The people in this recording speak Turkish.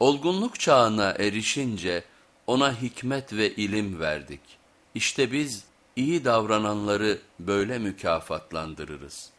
Olgunluk çağına erişince ona hikmet ve ilim verdik. İşte biz iyi davrananları böyle mükafatlandırırız.